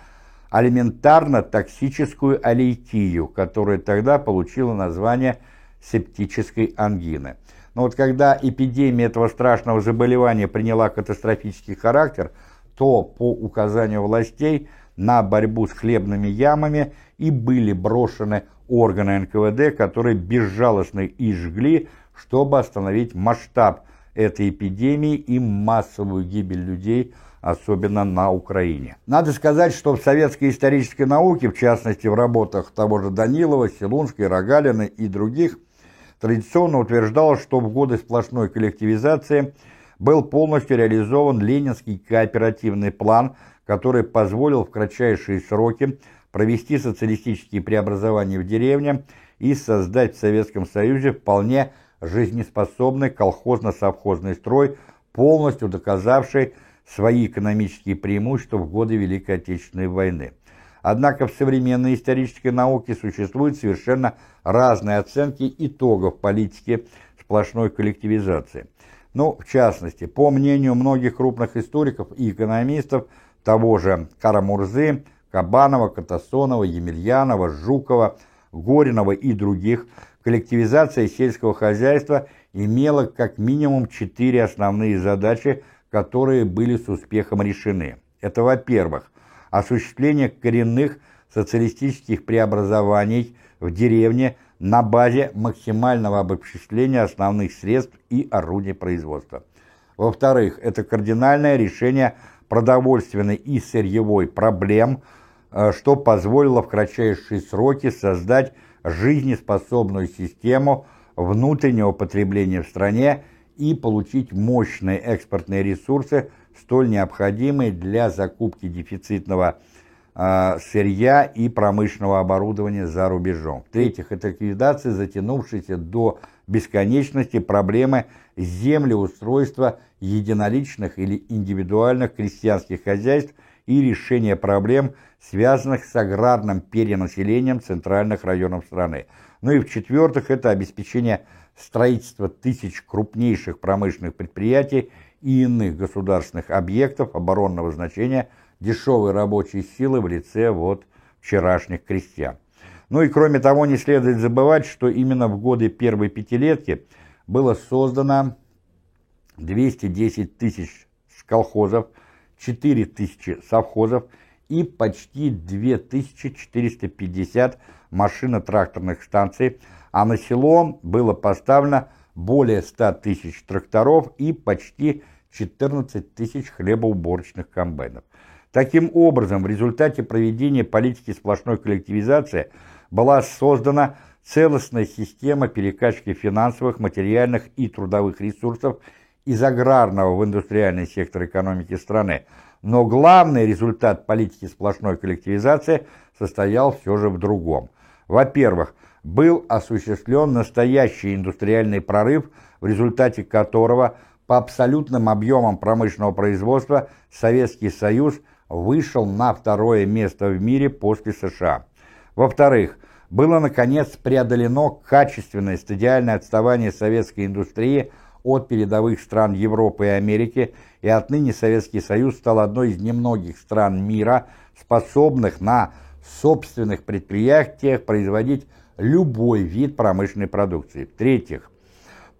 алиментарно-токсическую аллейтию, которая тогда получила название септической ангины. Но вот когда эпидемия этого страшного заболевания приняла катастрофический характер, то по указанию властей на борьбу с хлебными ямами и были брошены органы НКВД, которые безжалостно и жгли, чтобы остановить масштаб этой эпидемии и массовую гибель людей, особенно на Украине. Надо сказать, что в советской исторической науке, в частности в работах того же Данилова, Селунской, Рогалина и других, традиционно утверждалось, что в годы сплошной коллективизации был полностью реализован ленинский кооперативный план, который позволил в кратчайшие сроки провести социалистические преобразования в деревне и создать в Советском Союзе вполне жизнеспособный колхозно-совхозный строй, полностью доказавший свои экономические преимущества в годы Великой Отечественной войны. Однако в современной исторической науке существуют совершенно разные оценки итогов политики сплошной коллективизации. Ну, в частности, по мнению многих крупных историков и экономистов, того же Карамурзы, Кабанова, Катасонова, Емельянова, Жукова, Горинова и других, коллективизация сельского хозяйства имела как минимум четыре основные задачи, которые были с успехом решены. Это, во-первых, осуществление коренных социалистических преобразований в деревне на базе максимального обобщения основных средств и орудий производства. Во-вторых, это кардинальное решение продовольственной и сырьевой проблем, э, что позволило в кратчайшие сроки создать жизнеспособную систему внутреннего потребления в стране и получить мощные экспортные ресурсы, столь необходимые для закупки дефицитного э, сырья и промышленного оборудования за рубежом. В-третьих, это ликвидация затянувшейся до бесконечности проблемы землеустройства единоличных или индивидуальных крестьянских хозяйств и решение проблем, связанных с аграрным перенаселением центральных районов страны. Ну и в-четвертых, это обеспечение строительства тысяч крупнейших промышленных предприятий и иных государственных объектов оборонного значения дешевой рабочей силы в лице вот вчерашних крестьян. Ну и кроме того, не следует забывать, что именно в годы первой пятилетки было создано 210 тысяч колхозов, 4 тысячи совхозов и почти 2450 машино-тракторных станций, а на село было поставлено более 100 тысяч тракторов и почти 14 тысяч хлебоуборочных комбайнов. Таким образом, в результате проведения политики сплошной коллективизации – была создана целостная система перекачки финансовых, материальных и трудовых ресурсов из аграрного в индустриальный сектор экономики страны. Но главный результат политики сплошной коллективизации состоял все же в другом. Во-первых, был осуществлен настоящий индустриальный прорыв, в результате которого по абсолютным объемам промышленного производства Советский Союз вышел на второе место в мире после США. Во-вторых, было наконец преодолено качественное стадиальное отставание советской индустрии от передовых стран Европы и Америки, и отныне Советский Союз стал одной из немногих стран мира, способных на собственных предприятиях производить любой вид промышленной продукции. В-третьих,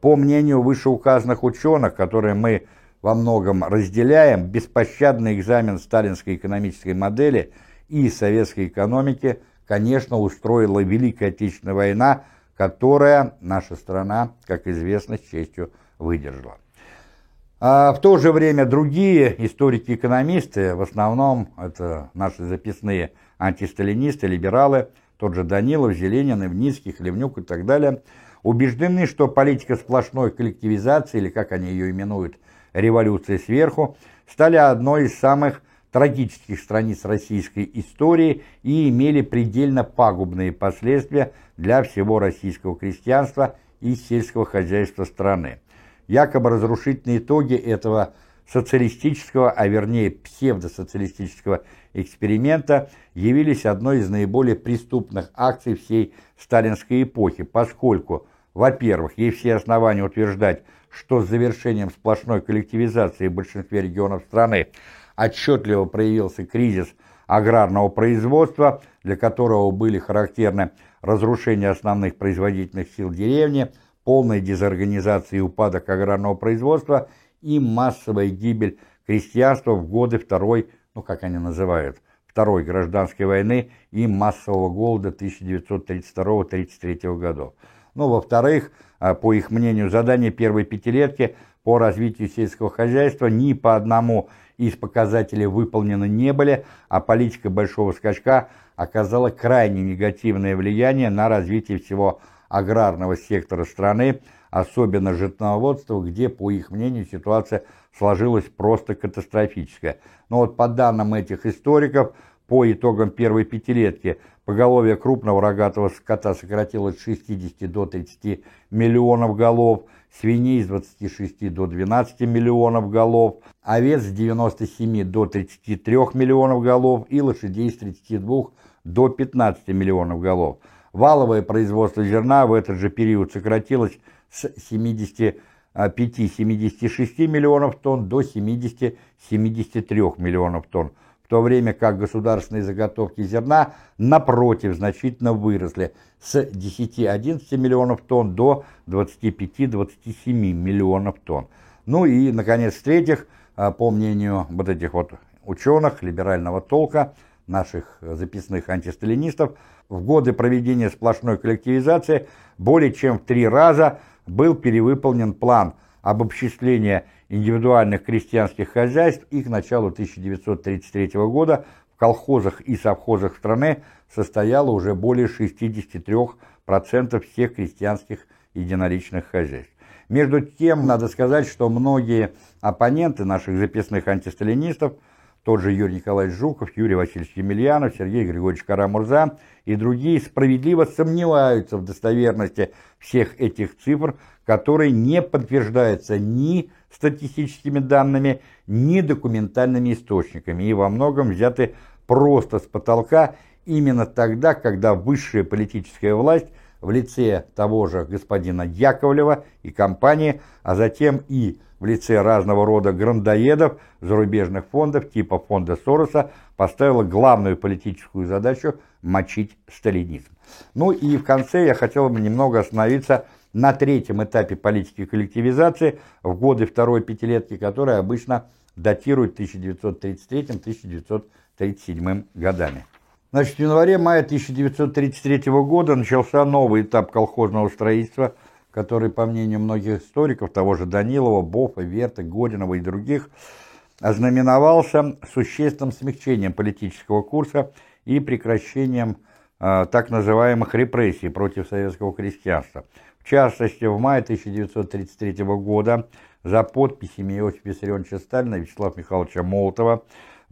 по мнению вышеуказанных ученых, которые мы во многом разделяем, беспощадный экзамен сталинской экономической модели и советской экономики, конечно, устроила Великая Отечественная война, которая наша страна, как известно, с честью выдержала. А в то же время другие историки-экономисты, в основном это наши записные антисталинисты, либералы, тот же Данилов, Зеленин, Ивницкий, Хлевнюк и так далее, убеждены, что политика сплошной коллективизации, или как они ее именуют, революции сверху, стали одной из самых трагических страниц российской истории и имели предельно пагубные последствия для всего российского крестьянства и сельского хозяйства страны. Якобы разрушительные итоги этого социалистического, а вернее псевдосоциалистического эксперимента явились одной из наиболее преступных акций всей сталинской эпохи, поскольку, во-первых, есть все основания утверждать, что с завершением сплошной коллективизации в большинстве регионов страны отчетливо проявился кризис аграрного производства, для которого были характерны разрушение основных производительных сил деревни, полная дезорганизация и упадок аграрного производства и массовая гибель крестьянства в годы Второй, ну как они называют, Второй гражданской войны и массового голода 1932-1933 годов. Ну, во-вторых, а, по их мнению, задание первой пятилетки по развитию сельского хозяйства ни по одному из показателей выполнены не были, а политика большого скачка оказала крайне негативное влияние на развитие всего аграрного сектора страны, особенно животноводства, где, по их мнению, ситуация сложилась просто катастрофическая. Но вот по данным этих историков, по итогам первой пятилетки поголовье крупного рогатого скота сократилось с 60 до 30 миллионов голов, свиней с 26 до 12 миллионов голов, овец с 97 до 33 миллионов голов и лошадей с 32 до 15 миллионов голов. Валовое производство зерна в этот же период сократилось с 75-76 миллионов тонн до 70-73 миллионов тонн, в то время как государственные заготовки зерна, напротив, значительно выросли с 10-11 миллионов тонн до 25-27 миллионов тонн. Ну и, наконец, в-третьих, а, по мнению вот этих вот ученых либерального толка, наших записных антисталинистов, в годы проведения сплошной коллективизации более чем в три раза был перевыполнен план обобществления индивидуальных крестьянских хозяйств и к началу 1933 года в колхозах и совхозах страны состояло уже более 63% всех крестьянских единоличных хозяйств. Между тем, надо сказать, что многие оппоненты наших записных антисталинистов – тот же Юрий Николаевич Жуков, Юрий Васильевич Емельянов, Сергей Григорьевич Карамурза и другие справедливо сомневаются в достоверности всех этих цифр, которые не подтверждаются ни статистическими данными, ни документальными источниками. И во многом взяты просто с потолка именно тогда, когда высшая политическая власть в лице того же господина Яковлева и компании, а затем и в лице разного рода грандоедов зарубежных фондов типа фонда Сороса поставила главную политическую задачу мочить сталинизм. Ну и в конце я хотел бы немного остановиться на третьем этапе политики коллективизации в годы второй пятилетки, которая обычно датирует 1933-1937 годами. Значит, в январе-мае 1933 года начался новый этап колхозного строительства – который, по мнению многих историков, того же Данилова, Бофа, Верта, Годинова и других, ознаменовался существенным смягчением политического курса и прекращением э, так называемых репрессий против советского крестьянства. В частности, в мае 1933 года за подписями Иосифа Виссарионовича Сталина и Вячеслава Михайловича Молотова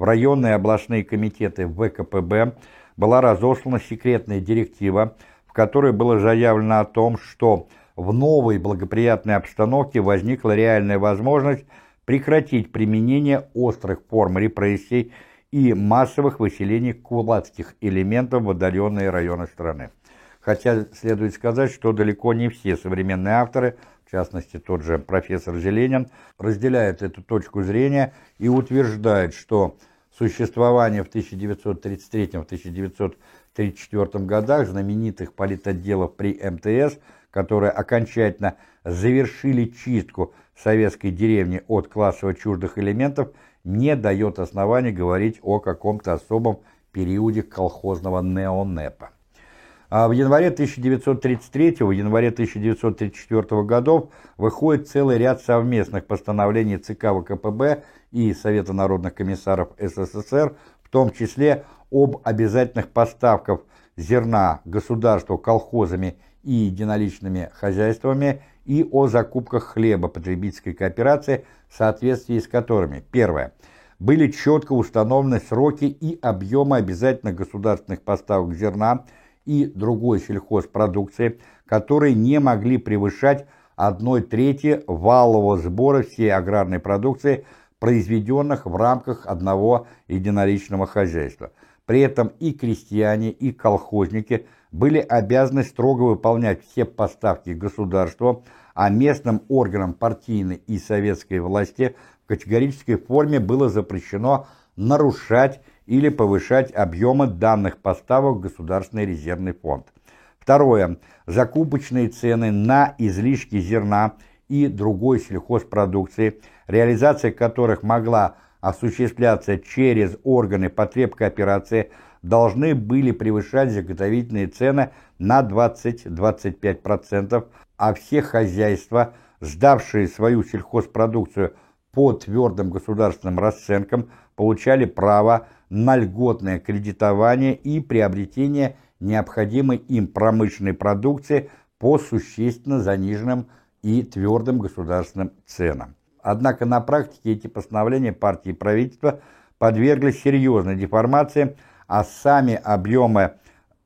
в районные областные комитеты ВКПБ была разослана секретная директива, в которой было заявлено о том, что в новой благоприятной обстановке возникла реальная возможность прекратить применение острых форм репрессий и массовых выселений кулацких элементов в отдаленные районы страны. Хотя следует сказать, что далеко не все современные авторы, в частности тот же профессор Зеленин, разделяют эту точку зрения и утверждают, что существование в 1933-1934 годах знаменитых политотделов при МТС, которые окончательно завершили чистку советской деревни от классово чуждых элементов, не дает оснований говорить о каком-то особом периоде колхозного неонепа. А в январе 1933 в январе 1934 годов выходит целый ряд совместных постановлений ЦК ВКПБ и Совета народных комиссаров СССР, в том числе об обязательных поставках зерна государству колхозами и единоличными хозяйствами и о закупках хлеба потребительской кооперации, в соответствии с которыми, первое, были четко установлены сроки и объемы обязательных государственных поставок зерна и другой сельхозпродукции, которые не могли превышать одной трети валового сбора всей аграрной продукции, произведенных в рамках одного единоличного хозяйства. При этом и крестьяне, и колхозники были обязаны строго выполнять все поставки государства, а местным органам партийной и советской власти в категорической форме было запрещено нарушать или повышать объемы данных поставок в Государственный резервный фонд. Второе. Закупочные цены на излишки зерна и другой сельхозпродукции, реализация которых могла осуществляться через органы потребкооперации, должны были превышать заготовительные цены на 20-25%, а все хозяйства, сдавшие свою сельхозпродукцию по твердым государственным расценкам, получали право на льготное кредитование и приобретение необходимой им промышленной продукции по существенно заниженным и твердым государственным ценам. Однако на практике эти постановления партии и правительства подверглись серьезной деформации, а сами объемы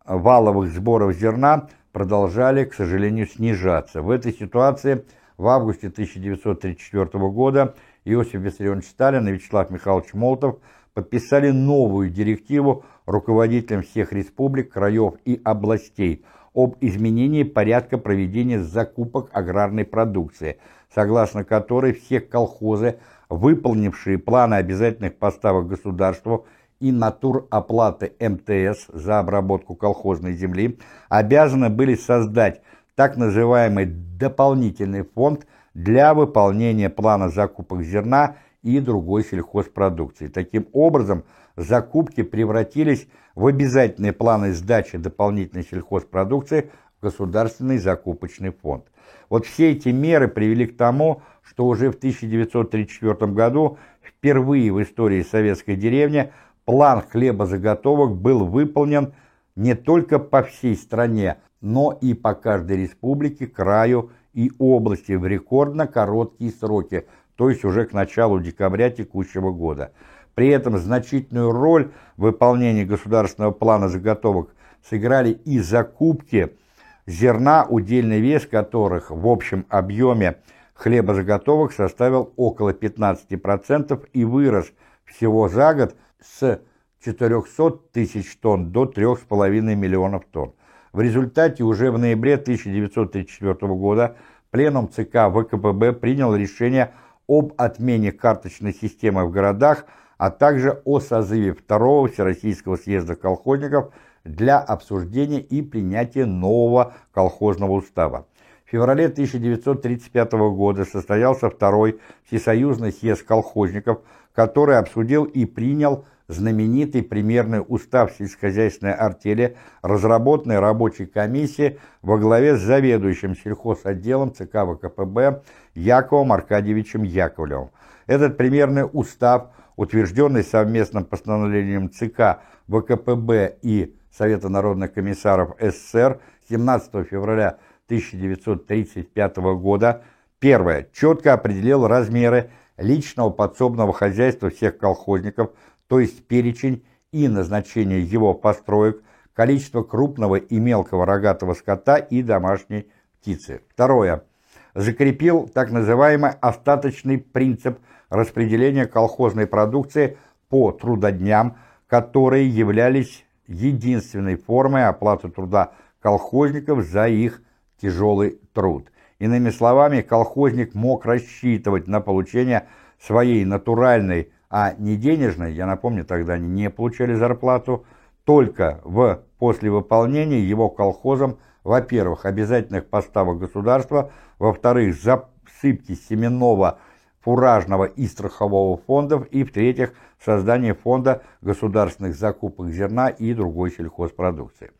валовых сборов зерна продолжали, к сожалению, снижаться. В этой ситуации в августе 1934 года Иосиф Виссарионович Сталин и Вячеслав Михайлович Молотов подписали новую директиву руководителям всех республик, краев и областей об изменении порядка проведения закупок аграрной продукции, согласно которой все колхозы, выполнившие планы обязательных поставок государству и натур оплаты МТС за обработку колхозной земли, обязаны были создать так называемый дополнительный фонд для выполнения плана закупок зерна и другой сельхозпродукции. Таким образом, закупки превратились в обязательные планы сдачи дополнительной сельхозпродукции в Государственный закупочный фонд. Вот все эти меры привели к тому, что уже в 1934 году впервые в истории советской деревни план хлебозаготовок был выполнен не только по всей стране, но и по каждой республике, краю и области в рекордно короткие сроки – то есть уже к началу декабря текущего года. При этом значительную роль в выполнении государственного плана заготовок сыграли и закупки зерна, удельный вес которых в общем объеме хлебозаготовок составил около 15% и вырос всего за год с 400 тысяч тонн до 3,5 миллионов тонн. В результате уже в ноябре 1934 года Пленум ЦК ВКПБ принял решение об отмене карточной системы в городах, а также о созыве Второго Всероссийского съезда колхозников для обсуждения и принятия нового колхозного устава. В феврале 1935 года состоялся Второй Всесоюзный съезд колхозников, который обсудил и принял знаменитый примерный устав сельскохозяйственной артели, разработанный рабочей комиссией во главе с заведующим сельхозотделом ЦК ВКПБ Яковом Аркадьевичем Яковлевым. Этот примерный устав, утвержденный совместным постановлением ЦК ВКПБ и Совета народных комиссаров СССР 17 февраля 1935 года, первое, четко определил размеры личного подсобного хозяйства всех колхозников, то есть перечень и назначение его построек, количество крупного и мелкого рогатого скота и домашней птицы. Второе. Закрепил так называемый остаточный принцип распределения колхозной продукции по трудодням, которые являлись единственной формой оплаты труда колхозников за их тяжелый труд. Иными словами, колхозник мог рассчитывать на получение своей натуральной, а не денежной, я напомню, тогда они не получали зарплату, только в после выполнения его колхозом, во-первых, обязательных поставок государства, во-вторых, засыпки семенного, фуражного и страхового фондов, и, в-третьих, создание фонда государственных закупок зерна и другой сельхозпродукции.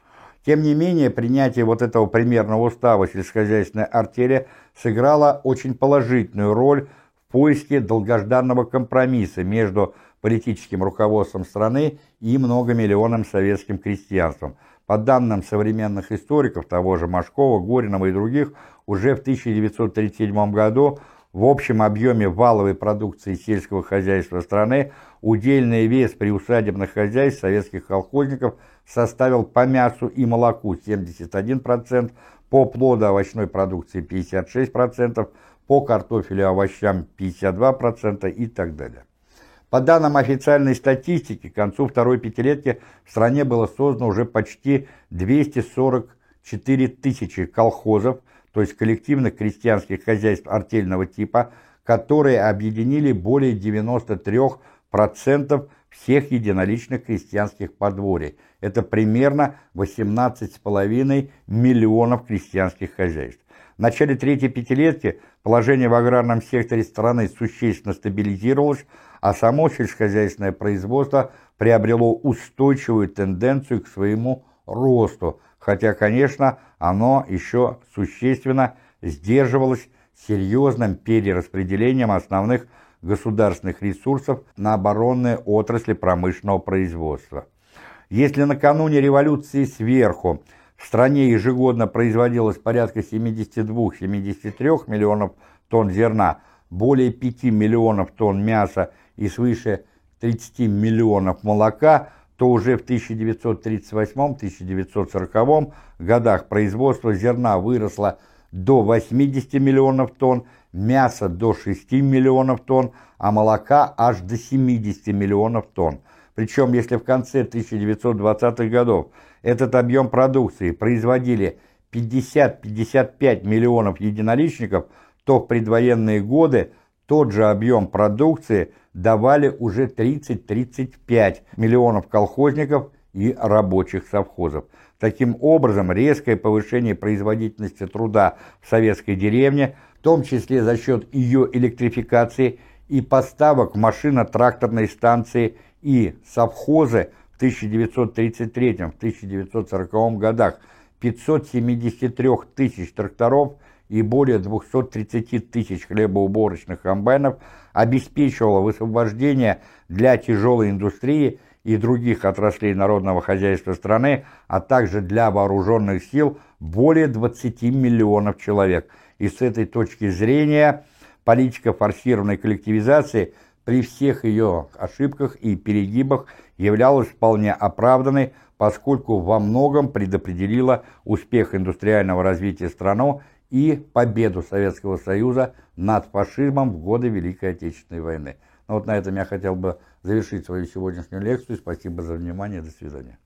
Тем не менее, принятие вот этого примерного устава сельскохозяйственной артели сыграло очень положительную роль поиске долгожданного компромисса между политическим руководством страны и многомиллионным советским крестьянством. По данным современных историков, того же Машкова, Горинова и других, уже в 1937 году в общем объеме валовой продукции сельского хозяйства страны удельный вес приусадебных хозяйств советских колхозников составил по мясу и молоку 71%, по плодоовощной продукции 56%, по картофелю и овощам 52% и так далее. По данным официальной статистики, к концу второй пятилетки в стране было создано уже почти 244 тысячи колхозов, то есть коллективных крестьянских хозяйств артельного типа, которые объединили более 93% всех единоличных крестьянских подворий. Это примерно 18,5 миллионов крестьянских хозяйств. В начале третьей пятилетки положение в аграрном секторе страны существенно стабилизировалось, а само сельскохозяйственное производство приобрело устойчивую тенденцию к своему росту, хотя, конечно, оно еще существенно сдерживалось серьезным перераспределением основных государственных ресурсов на оборонные отрасли промышленного производства. Если накануне революции сверху в стране ежегодно производилось порядка 72-73 миллионов тонн зерна, более 5 миллионов тонн мяса и свыше 30 миллионов молока – то уже в 1938-1940 годах производство зерна выросло до 80 миллионов тонн, мяса до 6 миллионов тонн, а молока аж до 70 миллионов тонн. Причем, если в конце 1920-х годов этот объем продукции производили 50-55 миллионов единоличников, то в предвоенные годы тот же объем продукции – давали уже 30-35 миллионов колхозников и рабочих совхозов. Таким образом, резкое повышение производительности труда в советской деревне, в том числе за счет ее электрификации и поставок машино-тракторной станции и совхозы в 1933-1940 годах 573 тысяч тракторов и более 230 тысяч хлебоуборочных комбайнов обеспечивала высвобождение для тяжелой индустрии и других отраслей народного хозяйства страны, а также для вооруженных сил более 20 миллионов человек. И с этой точки зрения политика форсированной коллективизации при всех ее ошибках и перегибах являлась вполне оправданной, поскольку во многом предопределила успех индустриального развития страны и победу Советского Союза над фашизмом в годы Великой Отечественной войны. Ну вот на этом я хотел бы завершить свою сегодняшнюю лекцию. Спасибо за внимание. До свидания.